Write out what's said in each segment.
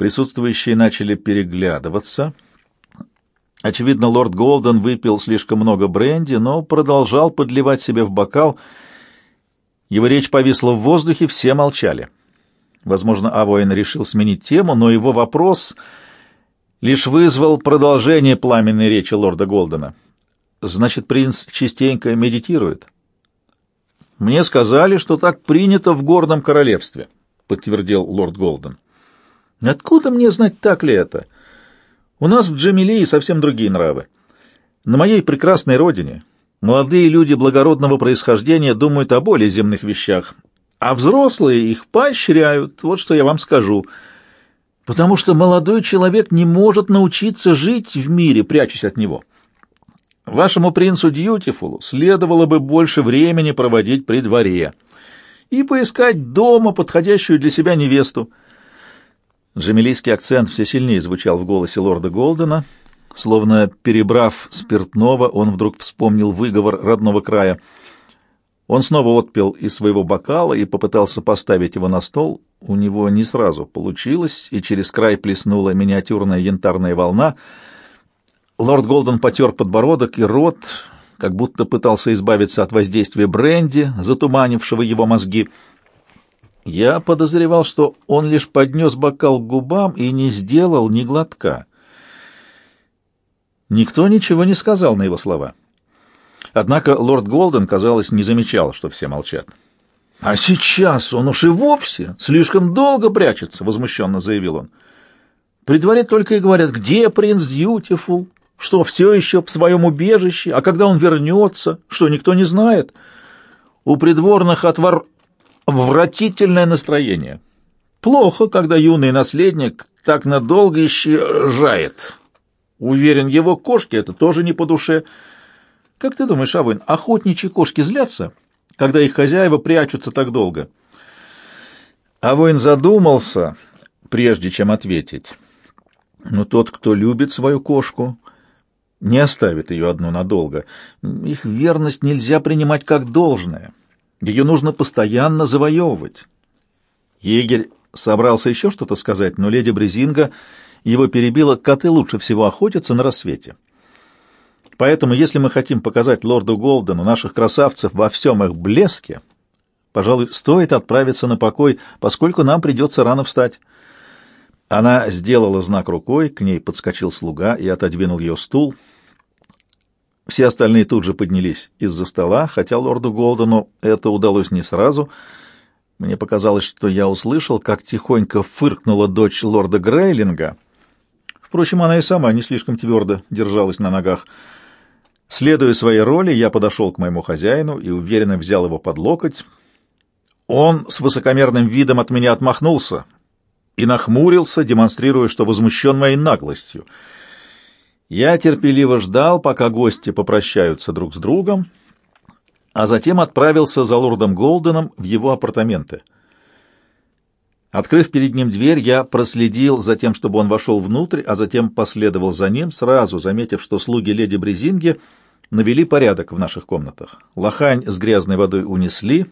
Присутствующие начали переглядываться. Очевидно, лорд Голден выпил слишком много бренди, но продолжал подливать себе в бокал. Его речь повисла в воздухе, все молчали. Возможно, Авоин решил сменить тему, но его вопрос лишь вызвал продолжение пламенной речи лорда Голдена. «Значит, принц частенько медитирует?» «Мне сказали, что так принято в горном королевстве», — подтвердил лорд Голден. «Откуда мне знать, так ли это? У нас в Джамилии совсем другие нравы. На моей прекрасной родине молодые люди благородного происхождения думают о более земных вещах, а взрослые их поощряют, вот что я вам скажу. Потому что молодой человек не может научиться жить в мире, прячась от него». Вашему принцу Дьютифулу следовало бы больше времени проводить при дворе и поискать дома подходящую для себя невесту. Джамилийский акцент все сильнее звучал в голосе лорда Голдена, словно перебрав спиртного, он вдруг вспомнил выговор родного края. Он снова отпил из своего бокала и попытался поставить его на стол. У него не сразу получилось, и через край плеснула миниатюрная янтарная волна — Лорд Голден потер подбородок и рот, как будто пытался избавиться от воздействия бренди, затуманившего его мозги. Я подозревал, что он лишь поднес бокал к губам и не сделал ни глотка. Никто ничего не сказал на его слова. Однако лорд Голден, казалось, не замечал, что все молчат. — А сейчас он уж и вовсе слишком долго прячется, — возмущенно заявил он. — При дворе только и говорят, где принц Дьютифул, что, все еще в своем убежище? А когда он вернется? Что, никто не знает? У придворных отвор вратительное настроение. Плохо, когда юный наследник так надолго исчезает. Уверен, его кошки это тоже не по душе. Как ты думаешь, Авын, охотничьи кошки злятся, когда их хозяева прячутся так долго? Авоин задумался, прежде чем ответить. Но тот, кто любит свою кошку, не оставит ее одну надолго. Их верность нельзя принимать как должное. Ее нужно постоянно завоевывать. Егерь собрался еще что-то сказать, но леди Брезинга его перебила, коты лучше всего охотятся на рассвете. Поэтому, если мы хотим показать лорду Голдену наших красавцев во всем их блеске, пожалуй, стоит отправиться на покой, поскольку нам придется рано встать. Она сделала знак рукой, к ней подскочил слуга и отодвинул ее стул — все остальные тут же поднялись из-за стола, хотя лорду Голдену это удалось не сразу. Мне показалось, что я услышал, как тихонько фыркнула дочь лорда Грейлинга. Впрочем, она и сама не слишком твердо держалась на ногах. Следуя своей роли, я подошел к моему хозяину и уверенно взял его под локоть. Он с высокомерным видом от меня отмахнулся и нахмурился, демонстрируя, что возмущен моей наглостью — я терпеливо ждал, пока гости попрощаются друг с другом, а затем отправился за лордом Голденом в его апартаменты. Открыв перед ним дверь, я проследил за тем, чтобы он вошел внутрь, а затем последовал за ним, сразу заметив, что слуги леди Брезинги навели порядок в наших комнатах. Лохань с грязной водой унесли,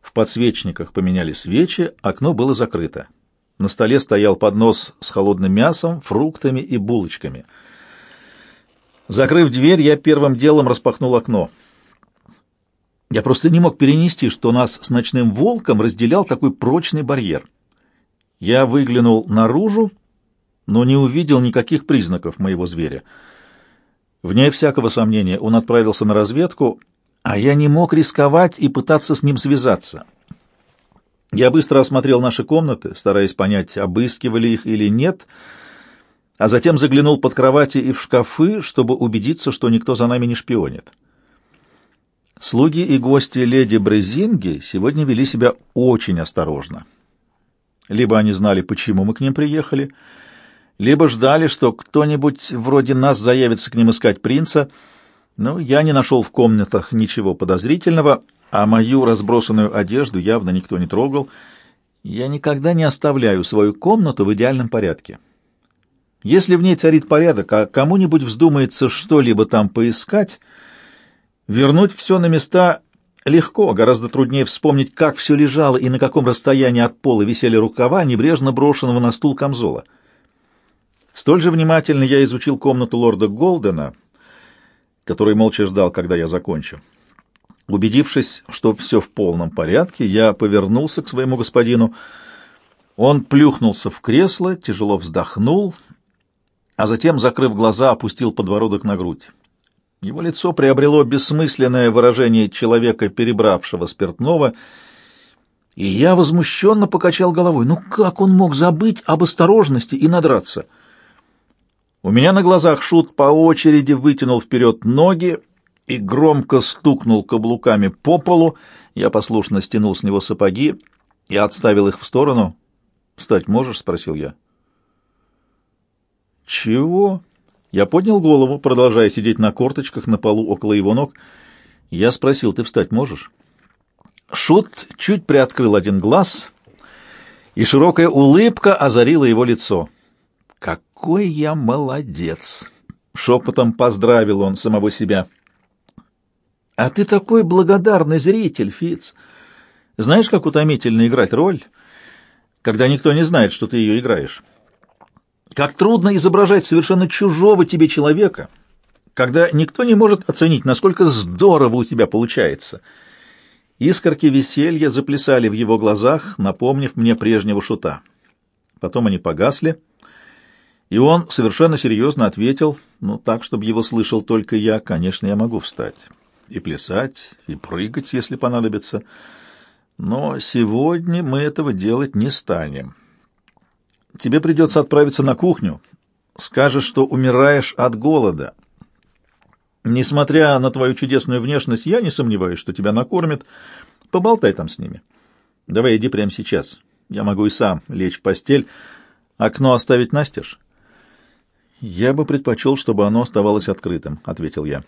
в подсвечниках поменяли свечи, окно было закрыто. На столе стоял поднос с холодным мясом, фруктами и булочками — Закрыв дверь, я первым делом распахнул окно. Я просто не мог перенести, что нас с ночным волком разделял такой прочный барьер. Я выглянул наружу, но не увидел никаких признаков моего зверя. Вне всякого сомнения, он отправился на разведку, а я не мог рисковать и пытаться с ним связаться. Я быстро осмотрел наши комнаты, стараясь понять, обыскивали их или нет — а затем заглянул под кровати и в шкафы, чтобы убедиться, что никто за нами не шпионит. Слуги и гости леди Брезинги сегодня вели себя очень осторожно. Либо они знали, почему мы к ним приехали, либо ждали, что кто-нибудь вроде нас заявится к ним искать принца, но я не нашел в комнатах ничего подозрительного, а мою разбросанную одежду явно никто не трогал. Я никогда не оставляю свою комнату в идеальном порядке. Если в ней царит порядок, а кому-нибудь вздумается что-либо там поискать, вернуть все на места Легко, гораздо труднее вспомнить, как все лежало и на каком расстоянии от пола висели рукава, небрежно брошенного на стул камзола. Столь же внимательно я изучил комнату лорда Голдена, который молча ждал, когда я закончу. Убедившись, что все в полном порядке, я повернулся к своему господину. Он плюхнулся в кресло, тяжело вздохнул, а затем, закрыв глаза, опустил подбородок на грудь. Его лицо приобрело бессмысленное выражение человека, перебравшего спиртного, и я возмущенно покачал головой. Ну как он мог забыть об осторожности и надраться? У меня на глазах Шут по очереди вытянул вперед ноги и громко стукнул каблуками по полу. Я послушно стянул с него сапоги и отставил их в сторону. «Встать можешь?» — спросил я. «Чего?» Я поднял голову, продолжая сидеть на корточках на полу около его ног. Я спросил, ты встать можешь? Шут чуть приоткрыл один глаз, и широкая улыбка озарила его лицо. «Какой я молодец!» — шепотом поздравил он самого себя. «А ты такой благодарный зритель, Фиц. Знаешь, как утомительно играть роль, когда никто не знает, что ты ее играешь?» Как трудно изображать совершенно чужого тебе человека, когда никто не может оценить, насколько здорово у тебя получается. Искорки веселья заплясали в его глазах, напомнив мне прежнего шута. Потом они погасли, и он совершенно серьезно ответил, ну так, чтобы его слышал только я, конечно, я могу встать и плясать, и прыгать, если понадобится, но сегодня мы этого делать не станем». Тебе придется отправиться на кухню. Скажешь, что умираешь от голода. Несмотря на твою чудесную внешность, я не сомневаюсь, что тебя накормят. Поболтай там с ними. Давай иди прямо сейчас. Я могу и сам лечь в постель. Окно оставить настежь? Я бы предпочел, чтобы оно оставалось открытым, — ответил я.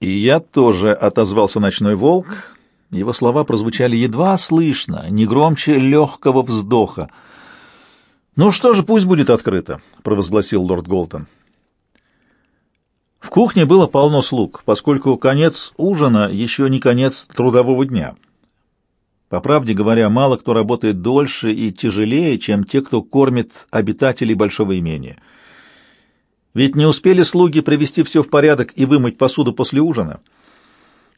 И я тоже отозвался ночной волк. Его слова прозвучали едва слышно, не громче легкого вздоха — «Ну что же, пусть будет открыто», — провозгласил лорд Голтон. В кухне было полно слуг, поскольку конец ужина еще не конец трудового дня. По правде говоря, мало кто работает дольше и тяжелее, чем те, кто кормит обитателей большого имения. Ведь не успели слуги привести все в порядок и вымыть посуду после ужина,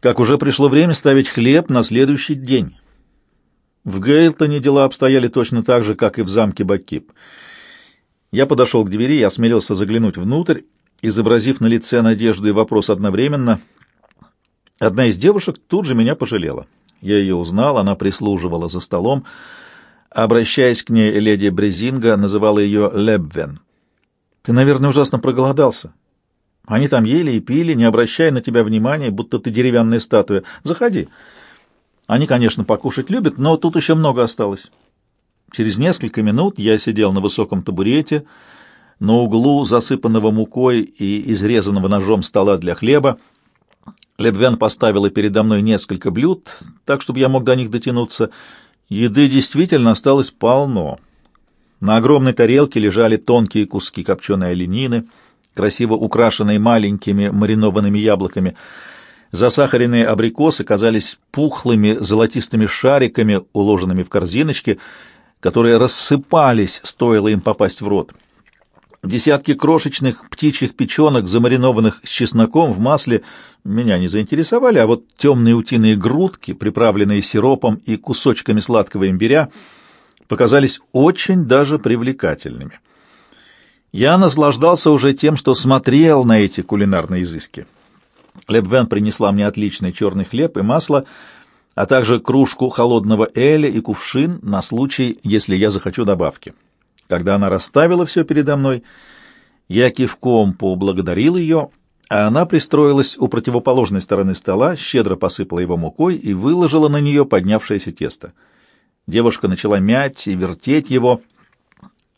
как уже пришло время ставить хлеб на следующий день. В Гейлтоне дела обстояли точно так же, как и в замке Баккип. Я подошел к двери и осмелился заглянуть внутрь, изобразив на лице надежду и вопрос одновременно. Одна из девушек тут же меня пожалела. Я ее узнал, она прислуживала за столом. Обращаясь к ней, леди Брезинга называла ее Лебвен. «Ты, наверное, ужасно проголодался. Они там ели и пили, не обращая на тебя внимания, будто ты деревянная статуя. Заходи». Они, конечно, покушать любят, но тут еще много осталось. Через несколько минут я сидел на высоком табурете, на углу засыпанного мукой и изрезанного ножом стола для хлеба. Лебвен поставила передо мной несколько блюд, так, чтобы я мог до них дотянуться. Еды действительно осталось полно. На огромной тарелке лежали тонкие куски копченой оленины, красиво украшенные маленькими маринованными яблоками — Засахаренные абрикосы казались пухлыми золотистыми шариками, уложенными в корзиночки, которые рассыпались, стоило им попасть в рот. Десятки крошечных птичьих печенок, замаринованных с чесноком в масле, меня не заинтересовали, а вот темные утиные грудки, приправленные сиропом и кусочками сладкого имбиря, показались очень даже привлекательными. Я наслаждался уже тем, что смотрел на эти кулинарные изыски. Лебвен принесла мне отличный черный хлеб и масло, а также кружку холодного эля и кувшин на случай, если я захочу добавки. Когда она расставила все передо мной, я кивком поблагодарил ее, а она пристроилась у противоположной стороны стола, щедро посыпала его мукой и выложила на нее поднявшееся тесто. Девушка начала мять и вертеть его,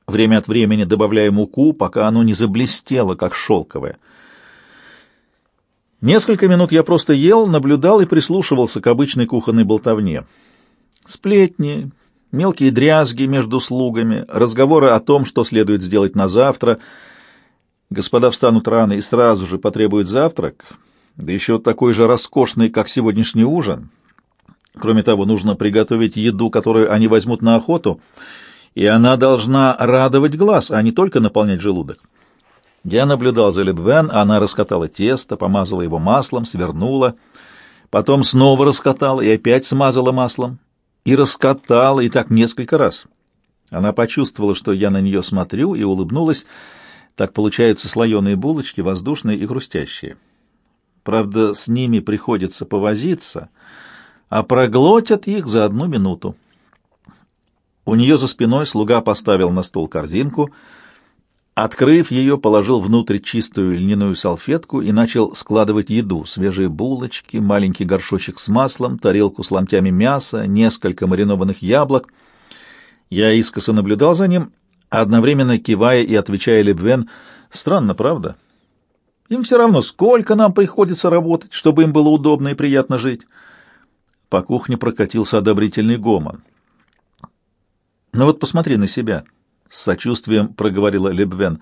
время от времени добавляя муку, пока оно не заблестело, как шелковое. Несколько минут я просто ел, наблюдал и прислушивался к обычной кухонной болтовне. Сплетни, мелкие дрязги между слугами, разговоры о том, что следует сделать на завтра. Господа встанут рано и сразу же потребуют завтрак. да еще такой же роскошный, как сегодняшний ужин. Кроме того, нужно приготовить еду, которую они возьмут на охоту, и она должна радовать глаз, а не только наполнять желудок. Я наблюдал за Лебвен, она раскатала тесто, помазала его маслом, свернула, потом снова раскатала и опять смазала маслом, и раскатала, и так несколько раз. Она почувствовала, что я на нее смотрю, и улыбнулась. Так получаются слоеные булочки, воздушные и хрустящие. Правда, с ними приходится повозиться, а проглотят их за одну минуту. У нее за спиной слуга поставил на стол корзинку, открыв ее, положил внутрь чистую льняную салфетку и начал складывать еду, свежие булочки, маленький горшочек с маслом, тарелку с ломтями мяса, несколько маринованных яблок. Я искоса наблюдал за ним, одновременно кивая и отвечая Лебвен, «Странно, правда?» Им все равно, сколько нам приходится работать, чтобы им было удобно и приятно жить. По кухне прокатился одобрительный гомон. «Ну вот посмотри на себя», — с сочувствием проговорила Лебвен.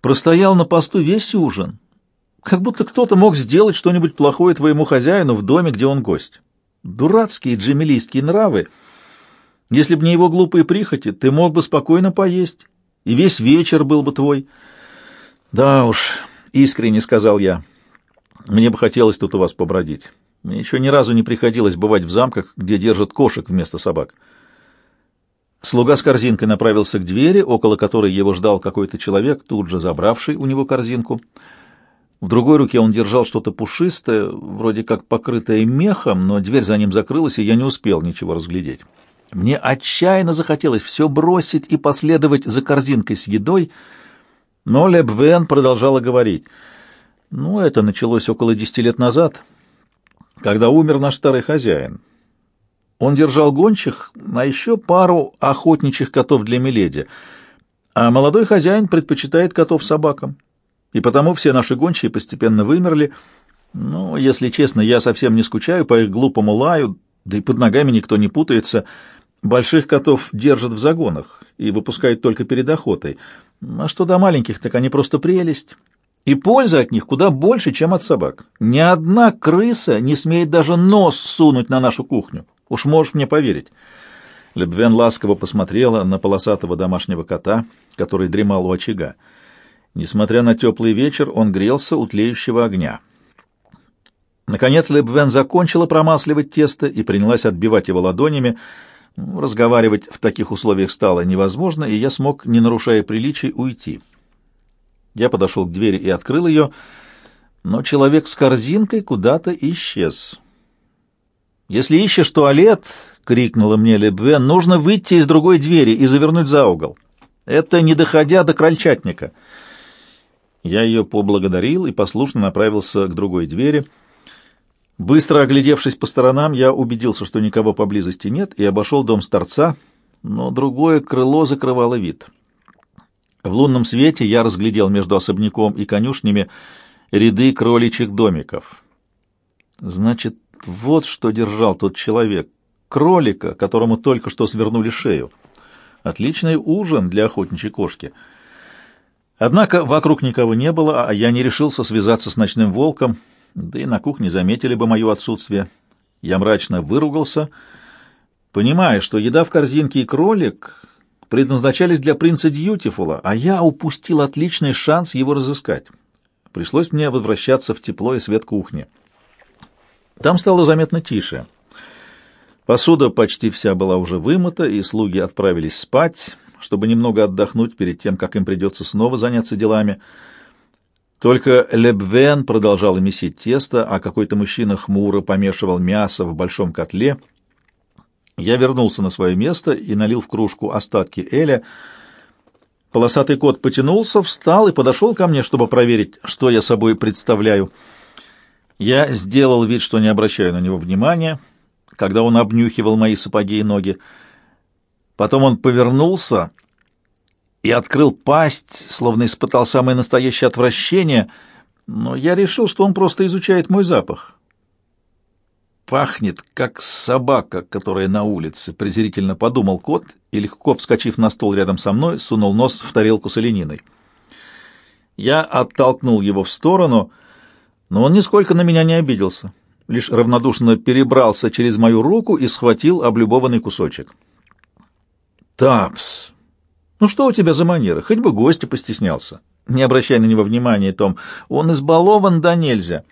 «Простоял на посту весь ужин, как будто кто-то мог сделать что-нибудь плохое твоему хозяину в доме, где он гость. Дурацкие джемилийские нравы. Если б не его глупые прихоти, ты мог бы спокойно поесть, и весь вечер был бы твой. Да уж, искренне сказал я, мне бы хотелось тут у вас побродить. Мне еще ни разу не приходилось бывать в замках, где держат кошек вместо собак. Слуга с корзинкой направился к двери, около которой его ждал какой-то человек, тут же забравший у него корзинку. В другой руке он держал что-то пушистое, вроде как покрытое мехом, но дверь за ним закрылась, и я не успел ничего разглядеть. Мне отчаянно захотелось все бросить и последовать за корзинкой с едой, но Лебвен продолжала говорить. «Ну, это началось около десяти лет назад, когда умер наш старый хозяин». Он держал гончих, а еще пару охотничьих котов для Миледи. А молодой хозяин предпочитает котов собакам. И потому все наши гончие постепенно вымерли. Ну, если честно, я совсем не скучаю по их глупому лаю, да и под ногами никто не путается. Больших котов держат в загонах и выпускают только перед охотой. А что до маленьких, так они просто прелесть. И польза от них куда больше, чем от собак. Ни одна крыса не смеет даже нос сунуть на нашу кухню. Уж можешь мне поверить. Лебвен ласково посмотрела на полосатого домашнего кота, который дремал у очага. Несмотря на теплый вечер, он грелся у тлеющего огня. Наконец Лебвен закончила промасливать тесто и принялась отбивать его ладонями. Разговаривать в таких условиях стало невозможно, и я смог, не нарушая приличий, уйти. Я подошел к двери и открыл ее, но человек с корзинкой куда-то исчез. «Если ищешь туалет», — крикнула мне Лебвен, — «нужно выйти из другой двери и завернуть за угол. Это не доходя до крольчатника». Я ее поблагодарил и послушно направился к другой двери. Быстро оглядевшись по сторонам, я убедился, что никого поблизости нет, и обошел дом старца, но другое крыло закрывало вид. В лунном свете я разглядел между особняком и конюшнями ряды кроличьих домиков. Значит, вот что держал тот человек. Кролика, которому только что свернули шею. Отличный ужин для охотничьей кошки. Однако вокруг никого не было, а я не решился связаться с ночным волком, да и на кухне заметили бы мое отсутствие. Я мрачно выругался, понимая, что еда в корзинке и кролик предназначались для принца Дьютифула, а я упустил отличный шанс его разыскать. Пришлось мне возвращаться в тепло и свет кухни. Там стало заметно тише. Посуда почти вся была уже вымыта, и слуги отправились спать, чтобы немного отдохнуть перед тем, как им придется снова заняться делами. Только Лебвен продолжал месить тесто, а какой-то мужчина хмуро помешивал мясо в большом котле. Я вернулся на свое место и налил в кружку остатки эля. Полосатый кот потянулся, встал и подошел ко мне, чтобы проверить, что я собой представляю. Я сделал вид, что не обращаю на него внимания, когда он обнюхивал мои сапоги и ноги. Потом он повернулся и открыл пасть, словно испытал самое настоящее отвращение, но я решил, что он просто изучает мой запах. «Пахнет, как собака, которая на улице», — презрительно подумал кот и, легко вскочив на стол рядом со мной, сунул нос в тарелку с олениной. Я оттолкнул его в сторону — Но он нисколько на меня не обиделся, лишь равнодушно перебрался через мою руку и схватил облюбованный кусочек. «Тапс, ну что у тебя за манеры? Хоть бы гостя постеснялся». Не обращай на него внимания, Том. Он избалован да нельзя.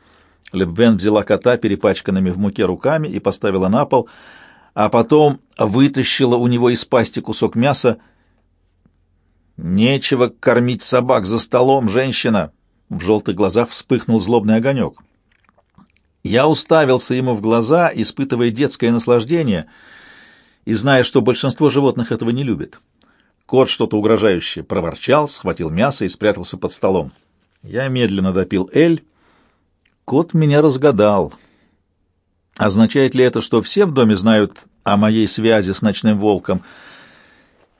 Лебвен взяла кота перепачканными в муке руками и поставила на пол, а потом вытащила у него из пасти кусок мяса. «Нечего кормить собак за столом, женщина!» В желтых глазах вспыхнул злобный огонек. Я уставился ему в глаза, испытывая детское наслаждение и зная, что большинство животных этого не любит. Кот что-то угрожающе проворчал, схватил мясо и спрятался под столом. Я медленно допил эль. Кот меня разгадал. Означает ли это, что все в доме знают о моей связи с ночным волком?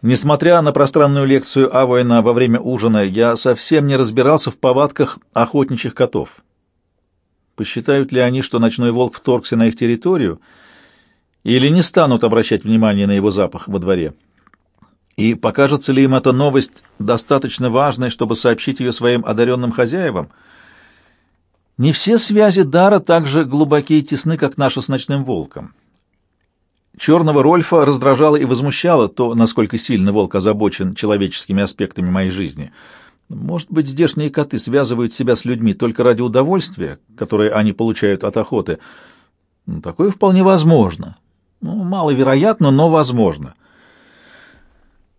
Несмотря на пространную лекцию Авойна во время ужина, я совсем не разбирался в повадках охотничьих котов. Посчитают ли они, что ночной волк вторгся на их территорию, или не станут обращать внимание на его запах во дворе? И покажется ли им эта новость достаточно важной, чтобы сообщить ее своим одаренным хозяевам? Не все связи дара так же глубоки и тесны, как наша с ночным волком. Черного Рольфа раздражало и возмущало то, насколько сильно волк озабочен человеческими аспектами моей жизни. Может быть, здешние коты связывают себя с людьми только ради удовольствия, которое они получают от охоты. Ну, такое вполне возможно. Ну, маловероятно, но возможно.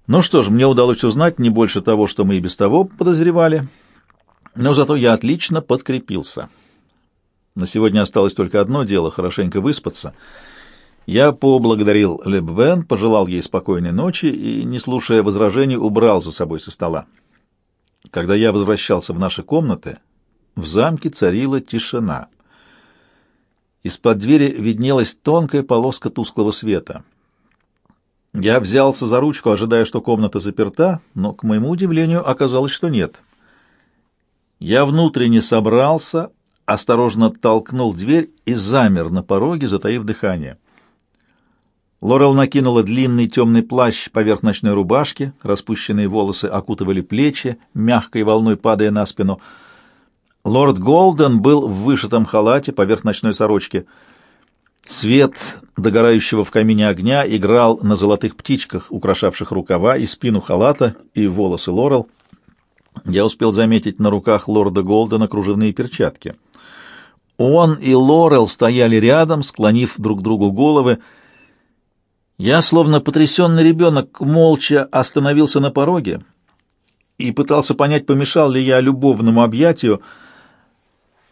Ну что ж, мне удалось узнать не больше того, что мы и без того подозревали, но зато я отлично подкрепился. На сегодня осталось только одно дело — хорошенько выспаться. Я поблагодарил Лебвен, пожелал ей спокойной ночи и, не слушая возражений, убрал за собой со стола. Когда я возвращался в наши комнаты, в замке царила тишина. Из-под двери виднелась тонкая полоска тусклого света — я взялся за ручку, ожидая, что комната заперта, но, к моему удивлению, оказалось, что нет. Я внутренне собрался, осторожно толкнул дверь и замер на пороге, затаив дыхание. Лорел накинула длинный темный плащ поверх ночной рубашки, распущенные волосы окутывали плечи, мягкой волной падая на спину. Лорд Голден был в вышитом халате поверх ночной сорочки — Свет догорающего в камине огня играл на золотых птичках, украшавших рукава и спину халата и волосы Лорел. Я успел заметить на руках лорда Голдена кружевные перчатки. Он и Лорел стояли рядом, склонив друг другу головы. Я, словно потрясенный ребенок, молча остановился на пороге и пытался понять, помешал ли я любовному объятию.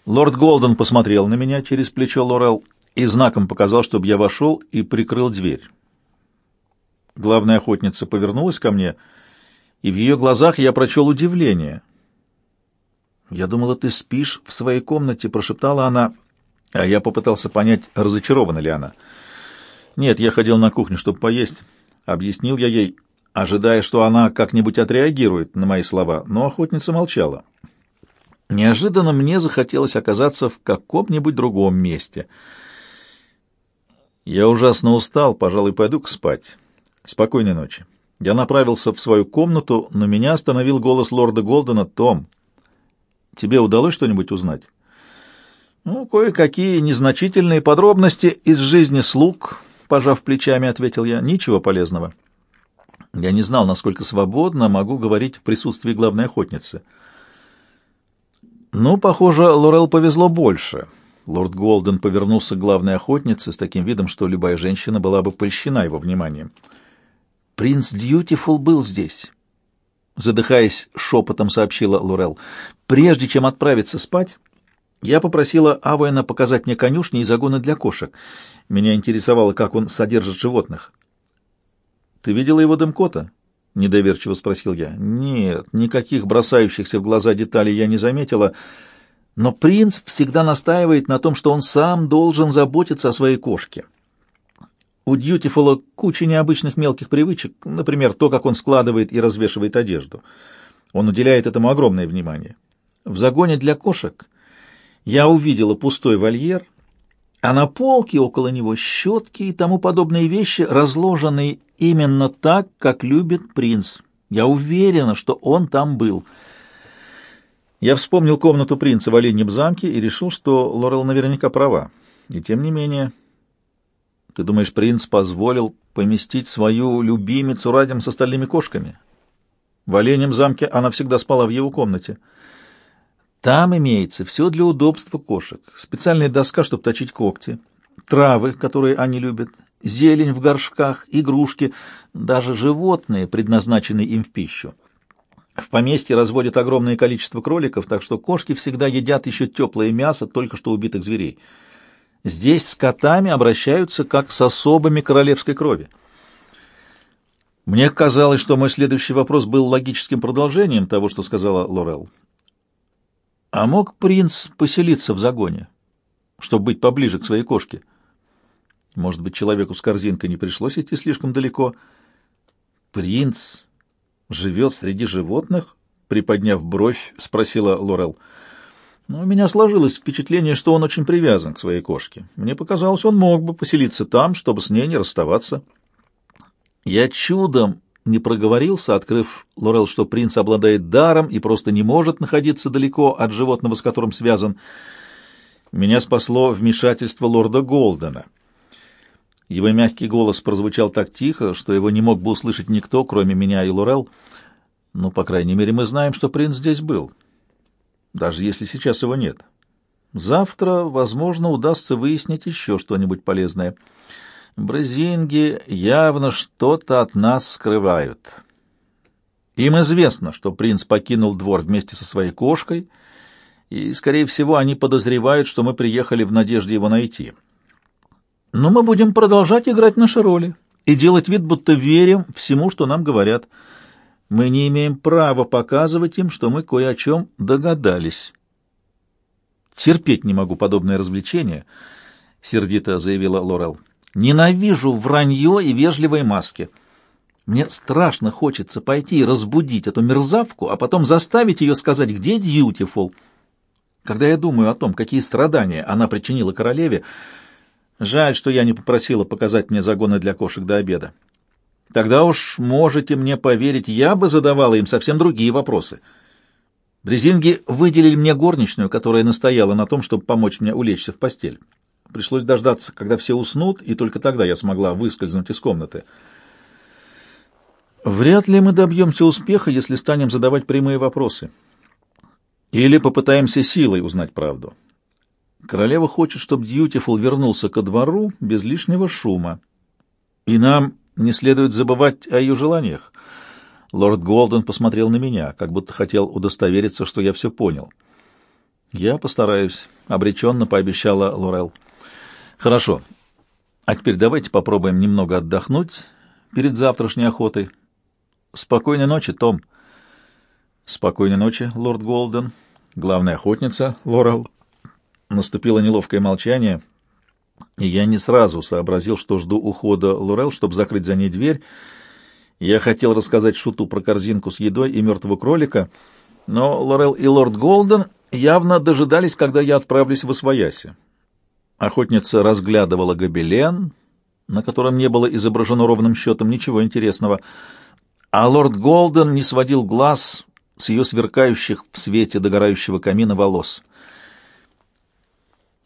Лорд Голден посмотрел на меня через плечо Лорел и знаком показал, чтобы я вошел и прикрыл дверь. Главная охотница повернулась ко мне, и в ее глазах я прочел удивление. «Я думала, ты спишь в своей комнате», — прошептала она, а я попытался понять, разочарована ли она. «Нет, я ходил на кухню, чтобы поесть», — объяснил я ей, ожидая, что она как-нибудь отреагирует на мои слова, но охотница молчала. Неожиданно мне захотелось оказаться в каком-нибудь другом месте — я ужасно устал, пожалуй, пойду-ка спать. Спокойной ночи. Я направился в свою комнату, но меня остановил голос лорда Голдена. «Том, тебе удалось что-нибудь узнать?» «Ну, кое-какие незначительные подробности из жизни слуг», — пожав плечами, ответил я. «Ничего полезного». Я не знал, насколько свободно могу говорить в присутствии главной охотницы. «Ну, похоже, Лорел повезло больше». Лорд Голден повернулся к главной охотнице с таким видом, что любая женщина была бы польщена его вниманием. «Принц Дьютифул был здесь», — задыхаясь, шепотом сообщила Лорел. «Прежде чем отправиться спать, я попросила Авоэна показать мне конюшни и загоны для кошек. Меня интересовало, как он содержит животных». «Ты видела его дымкота?» — недоверчиво спросил я. «Нет, никаких бросающихся в глаза деталей я не заметила». Но принц всегда настаивает на том, что он сам должен заботиться о своей кошке. У Дьютифула куча необычных мелких привычек, например, то, как он складывает и развешивает одежду. Он уделяет этому огромное внимание. В загоне для кошек я увидела пустой вольер, а на полке около него щетки и тому подобные вещи, разложенные именно так, как любит принц. Я уверена, что он там был — Я вспомнил комнату принца в Оленьем замке и решил, что Лорел наверняка права. И тем не менее... Ты думаешь, принц позволил поместить свою любимицу рядом с остальными кошками? В Оленьем замке она всегда спала в его комнате. Там имеется все для удобства кошек. Специальная доска, чтобы точить когти, травы, которые они любят, зелень в горшках, игрушки, даже животные, предназначенные им в пищу. В поместье разводят огромное количество кроликов, так что кошки всегда едят еще теплое мясо только что убитых зверей. Здесь с котами обращаются как с особами королевской крови. Мне казалось, что мой следующий вопрос был логическим продолжением того, что сказала Лорел. А мог принц поселиться в загоне, чтобы быть поближе к своей кошке? Может быть, человеку с корзинкой не пришлось идти слишком далеко? Принц живет среди животных? Приподняв бровь, спросила Лорел. — но у меня сложилось впечатление, что он очень привязан к своей кошке. Мне показалось, он мог бы поселиться там, чтобы с ней не расставаться. Я чудом не проговорился, открыв Лорел, что принц обладает даром и просто не может находиться далеко от животного, с которым связан. Меня спасло вмешательство лорда Голдена. Его мягкий голос прозвучал так тихо, что его не мог бы услышать никто, кроме меня и Лорел. Ну, по крайней мере, мы знаем, что принц здесь был даже если сейчас его нет. Завтра, возможно, удастся выяснить еще что-нибудь полезное. Бразинги явно что-то от нас скрывают. Им известно, что принц покинул двор вместе со своей кошкой, и, скорее всего, они подозревают, что мы приехали в надежде его найти. Но мы будем продолжать играть наши роли и делать вид, будто верим всему, что нам говорят — мы не имеем права показывать им, что мы кое о чем догадались. Терпеть не могу подобное развлечение, — сердито заявила Лорел. Ненавижу вранье и вежливые маски. Мне страшно хочется пойти и разбудить эту мерзавку, а потом заставить ее сказать, где Дьютифул. Когда я думаю о том, какие страдания она причинила королеве, жаль, что я не попросила показать мне загоны для кошек до обеда. Тогда уж можете мне поверить, я бы задавала им совсем другие вопросы. Брезинги выделили мне горничную, которая настояла на том, чтобы помочь мне улечься в постель. Пришлось дождаться, когда все уснут, и только тогда я смогла выскользнуть из комнаты. Вряд ли мы добьемся успеха, если станем задавать прямые вопросы. Или попытаемся силой узнать правду. Королева хочет, чтобы Дьютифул вернулся ко двору без лишнего шума. И нам не следует забывать о ее желаниях. Лорд Голден посмотрел на меня, как будто хотел удостовериться, что я все понял. «Я постараюсь», — обреченно пообещала Лорел. «Хорошо. А теперь давайте попробуем немного отдохнуть перед завтрашней охотой. Спокойной ночи, Том». «Спокойной ночи, лорд Голден. Главная охотница, Лорел». Наступило неловкое молчание и я не сразу сообразил, что жду ухода Лорел, чтобы закрыть за ней дверь. Я хотел рассказать шуту про корзинку с едой и мертвого кролика, но Лорел и лорд Голден явно дожидались, когда я отправлюсь в Освояси. Охотница разглядывала гобелен, на котором не было изображено ровным счетом ничего интересного, а лорд Голден не сводил глаз с ее сверкающих в свете догорающего камина волос.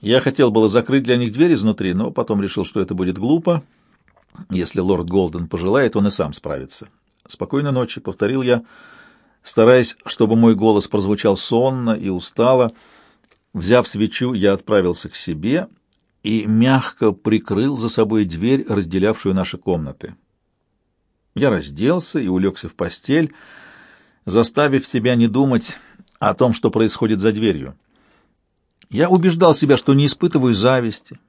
Я хотел было закрыть для них дверь изнутри, но потом решил, что это будет глупо. Если лорд Голден пожелает, он и сам справится. «Спокойной ночи», — повторил я, стараясь, чтобы мой голос прозвучал сонно и устало. Взяв свечу, я отправился к себе и мягко прикрыл за собой дверь, разделявшую наши комнаты. Я разделся и улегся в постель, заставив себя не думать о том, что происходит за дверью. Я убеждал себя, что не испытываю зависти.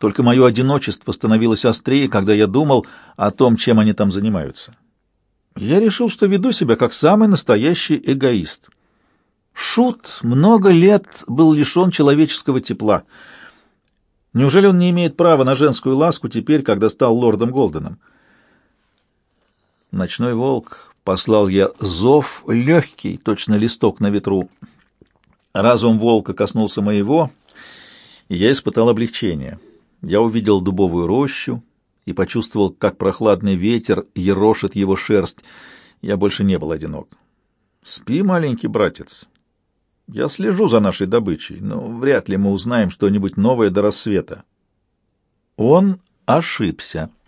Только мое одиночество становилось острее, когда я думал о том, чем они там занимаются. Я решил, что веду себя как самый настоящий эгоист. Шут много лет был лишен человеческого тепла. Неужели он не имеет права на женскую ласку теперь, когда стал лордом Голденом? Ночной волк послал я зов, легкий, точно листок на ветру. Разум волка коснулся моего, и я испытал облегчение. Я увидел дубовую рощу и почувствовал, как прохладный ветер ерошит его шерсть. Я больше не был одинок. «Спи, маленький братец. Я слежу за нашей добычей, но вряд ли мы узнаем что-нибудь новое до рассвета. Он ошибся.